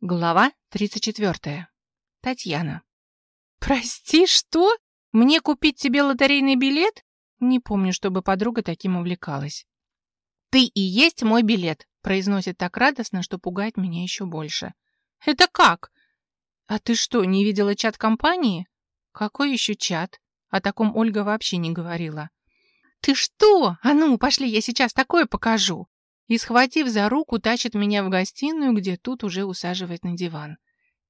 Глава 34. Татьяна. «Прости, что? Мне купить тебе лотерейный билет?» Не помню, чтобы подруга таким увлекалась. «Ты и есть мой билет», — произносит так радостно, что пугает меня еще больше. «Это как?» «А ты что, не видела чат компании?» «Какой еще чат?» О таком Ольга вообще не говорила. «Ты что? А ну, пошли, я сейчас такое покажу!» И, схватив за руку, тащит меня в гостиную, где тут уже усаживает на диван.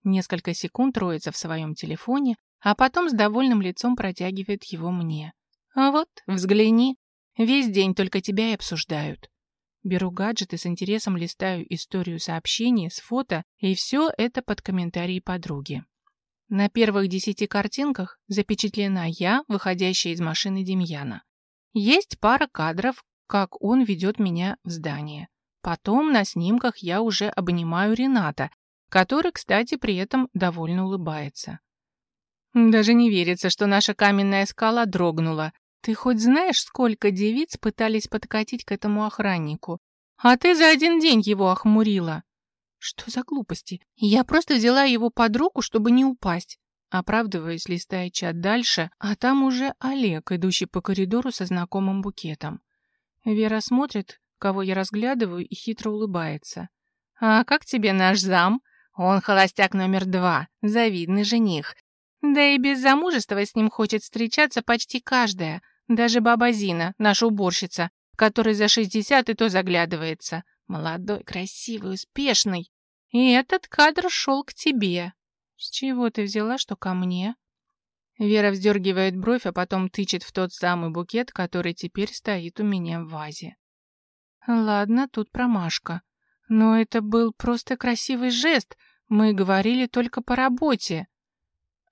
Несколько секунд роется в своем телефоне, а потом с довольным лицом протягивает его мне. А вот, взгляни, весь день только тебя и обсуждают. Беру гаджет и с интересом листаю историю сообщений с фото, и все это под комментарии подруги. На первых десяти картинках запечатлена я, выходящая из машины Демьяна. Есть пара кадров, как он ведет меня в здание. Потом на снимках я уже обнимаю Рената, который, кстати, при этом довольно улыбается. Даже не верится, что наша каменная скала дрогнула. Ты хоть знаешь, сколько девиц пытались подкатить к этому охраннику? А ты за один день его охмурила. Что за глупости? Я просто взяла его под руку, чтобы не упасть. Оправдываясь, листая чат дальше, а там уже Олег, идущий по коридору со знакомым букетом. Вера смотрит, кого я разглядываю, и хитро улыбается. «А как тебе наш зам? Он холостяк номер два, завидный жених. Да и без замужества с ним хочет встречаться почти каждая, даже баба Зина, наша уборщица, которой за шестьдесят и то заглядывается. Молодой, красивый, успешный. И этот кадр шел к тебе. С чего ты взяла, что ко мне?» Вера вздергивает бровь, а потом тычет в тот самый букет, который теперь стоит у меня в вазе. Ладно, тут промашка. Но это был просто красивый жест. Мы говорили только по работе.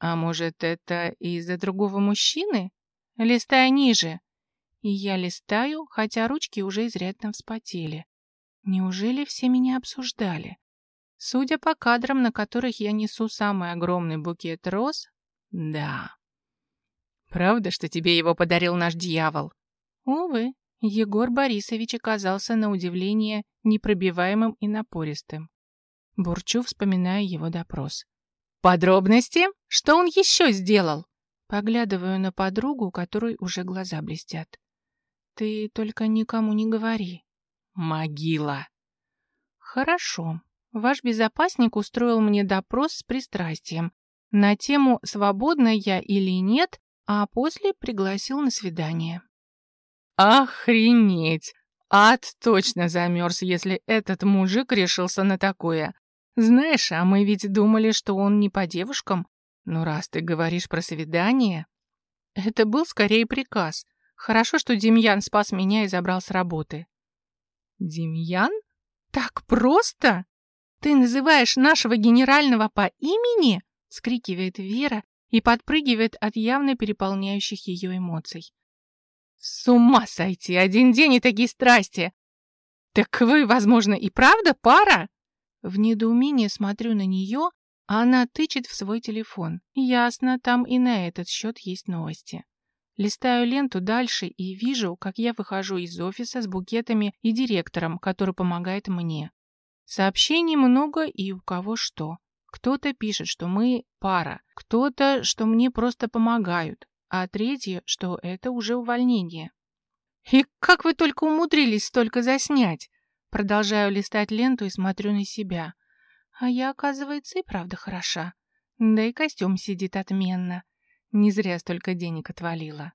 А может, это из-за другого мужчины? Листай ниже. И я листаю, хотя ручки уже изрядно вспотели. Неужели все меня обсуждали? Судя по кадрам, на которых я несу самый огромный букет роз, да. Правда, что тебе его подарил наш дьявол? Увы, Егор Борисович оказался на удивление непробиваемым и напористым. Бурчу, вспоминая его допрос. «Подробности? Что он еще сделал?» Поглядываю на подругу, у которой уже глаза блестят. «Ты только никому не говори». «Могила!» «Хорошо. Ваш безопасник устроил мне допрос с пристрастием на тему «Свободна я или нет», а после пригласил на свидание. Охренеть! Ад точно замерз, если этот мужик решился на такое. Знаешь, а мы ведь думали, что он не по девушкам. Но раз ты говоришь про свидание... Это был скорее приказ. Хорошо, что Демьян спас меня и забрал с работы. Демьян? Так просто? Ты называешь нашего генерального по имени? Скрикивает Вера и подпрыгивает от явно переполняющих ее эмоций. «С ума сойти! Один день и такие страсти! Так вы, возможно, и правда пара?» В недоумении смотрю на нее, а она тычет в свой телефон. Ясно, там и на этот счет есть новости. Листаю ленту дальше и вижу, как я выхожу из офиса с букетами и директором, который помогает мне. Сообщений много и у кого что. Кто-то пишет, что мы пара, кто-то, что мне просто помогают, а третье, что это уже увольнение. «И как вы только умудрились столько заснять?» Продолжаю листать ленту и смотрю на себя. А я, оказывается, и правда хороша. Да и костюм сидит отменно. Не зря столько денег отвалила.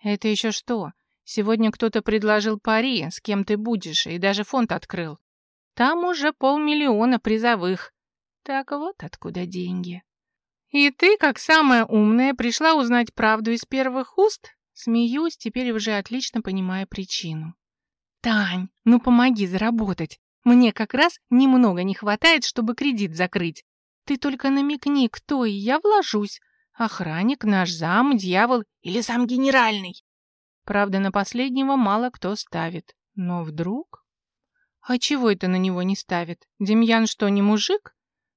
Это еще что? Сегодня кто-то предложил пари, с кем ты будешь, и даже фонд открыл. Там уже полмиллиона призовых. Так вот откуда деньги. И ты, как самая умная, пришла узнать правду из первых уст? Смеюсь, теперь уже отлично понимая причину. Тань, ну помоги заработать. Мне как раз немного не хватает, чтобы кредит закрыть. Ты только намекни, кто и я вложусь. Охранник, наш зам, дьявол или сам генеральный. Правда, на последнего мало кто ставит. Но вдруг... А чего это на него не ставит? Демьян что, не мужик?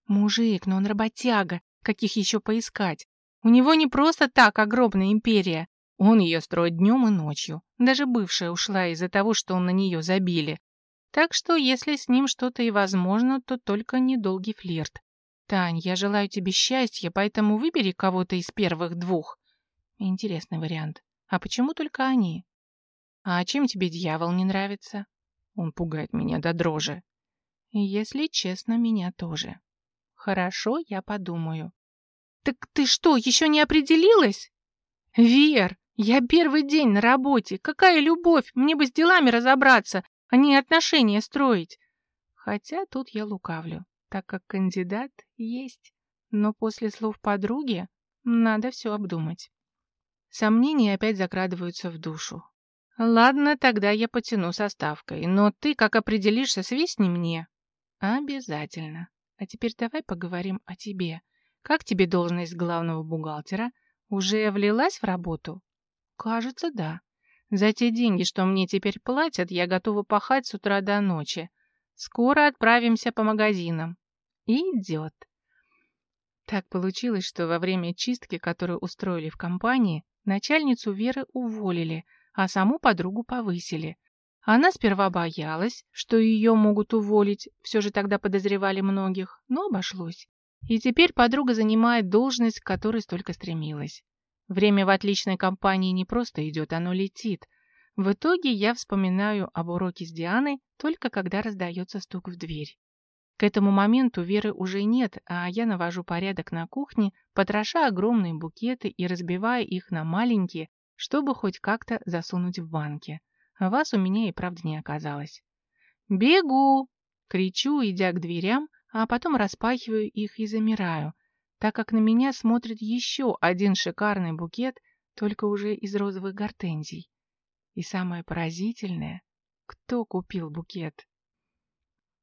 Мужик, но он работяга, каких еще поискать. У него не просто так огромная империя. Он ее строит днем и ночью. Даже бывшая ушла из-за того, что он на нее забили. Так что, если с ним что-то и возможно, то только недолгий флирт. Тань, я желаю тебе счастья, поэтому выбери кого-то из первых двух. Интересный вариант. А почему только они? А чем тебе дьявол не нравится? Он пугает меня до дрожи. Если честно, меня тоже. Хорошо, я подумаю. Так ты что, еще не определилась? Вер, я первый день на работе. Какая любовь? Мне бы с делами разобраться, а не отношения строить. Хотя тут я лукавлю, так как кандидат есть. Но после слов подруги надо все обдумать. Сомнения опять закрадываются в душу. Ладно, тогда я потяну составкой, но ты, как определишься, свистни мне. Обязательно. А теперь давай поговорим о тебе. Как тебе должность главного бухгалтера? Уже влилась в работу? Кажется, да. За те деньги, что мне теперь платят, я готова пахать с утра до ночи. Скоро отправимся по магазинам. Идет. Так получилось, что во время чистки, которую устроили в компании, начальницу Веры уволили, а саму подругу повысили. Она сперва боялась, что ее могут уволить, все же тогда подозревали многих, но обошлось. И теперь подруга занимает должность, к которой столько стремилась. Время в отличной компании не просто идет, оно летит. В итоге я вспоминаю об уроке с Дианой только когда раздается стук в дверь. К этому моменту Веры уже нет, а я навожу порядок на кухне, потроша огромные букеты и разбивая их на маленькие, чтобы хоть как-то засунуть в банки. Вас у меня и правда не оказалось. «Бегу!» — кричу, идя к дверям, а потом распахиваю их и замираю, так как на меня смотрит еще один шикарный букет, только уже из розовых гортензий. И самое поразительное — кто купил букет?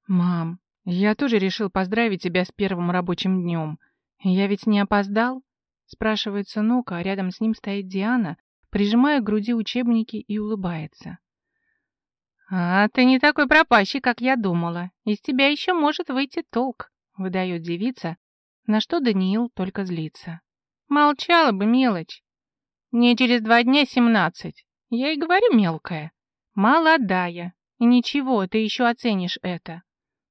«Мам, я тоже решил поздравить тебя с первым рабочим днем. Я ведь не опоздал?» — спрашивает сынок, а рядом с ним стоит Диана, прижимая к груди учебники и улыбается. «А ты не такой пропащий, как я думала. Из тебя еще может выйти толк», — выдает девица, на что Даниил только злится. «Молчала бы, мелочь. Мне через два дня семнадцать. Я и говорю мелкая. Молодая. И ничего, ты еще оценишь это».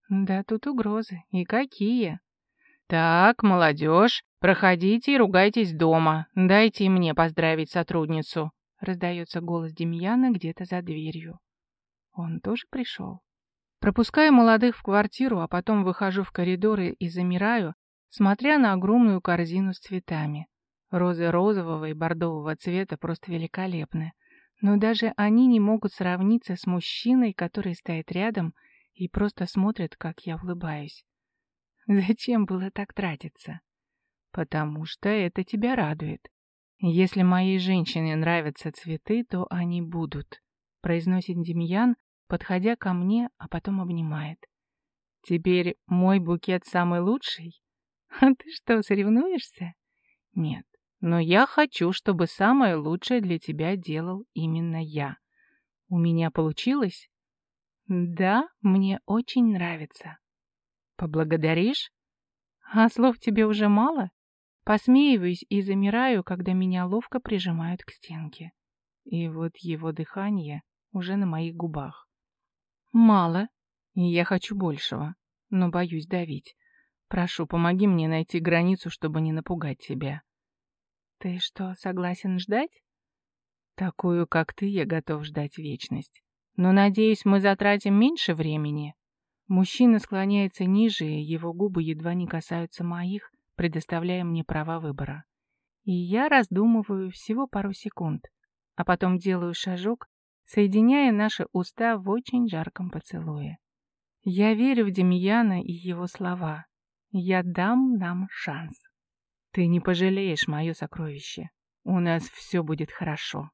«Да тут угрозы. И какие?» «Так, молодежь, проходите и ругайтесь дома. Дайте мне поздравить сотрудницу», — раздается голос Демьяна где-то за дверью. Он тоже пришел. Пропускаю молодых в квартиру, а потом выхожу в коридоры и замираю, смотря на огромную корзину с цветами. Розы розового и бордового цвета просто великолепны. Но даже они не могут сравниться с мужчиной, который стоит рядом и просто смотрит, как я улыбаюсь. Зачем было так тратиться? Потому что это тебя радует. Если моей женщине нравятся цветы, то они будут, произносит Демьян, подходя ко мне, а потом обнимает. Теперь мой букет самый лучший? А ты что, соревнуешься? Нет, но я хочу, чтобы самое лучшее для тебя делал именно я. У меня получилось? Да, мне очень нравится. Поблагодаришь? А слов тебе уже мало? Посмеиваюсь и замираю, когда меня ловко прижимают к стенке. И вот его дыхание уже на моих губах. Мало, и я хочу большего, но боюсь давить. Прошу, помоги мне найти границу, чтобы не напугать тебя. Ты что, согласен ждать? Такую, как ты, я готов ждать вечность. Но, надеюсь, мы затратим меньше времени. Мужчина склоняется ниже, и его губы едва не касаются моих, предоставляя мне права выбора. И я раздумываю всего пару секунд, а потом делаю шажок, соединяя наши уста в очень жарком поцелуе. Я верю в Демьяна и его слова. Я дам нам шанс. Ты не пожалеешь мое сокровище. У нас все будет хорошо.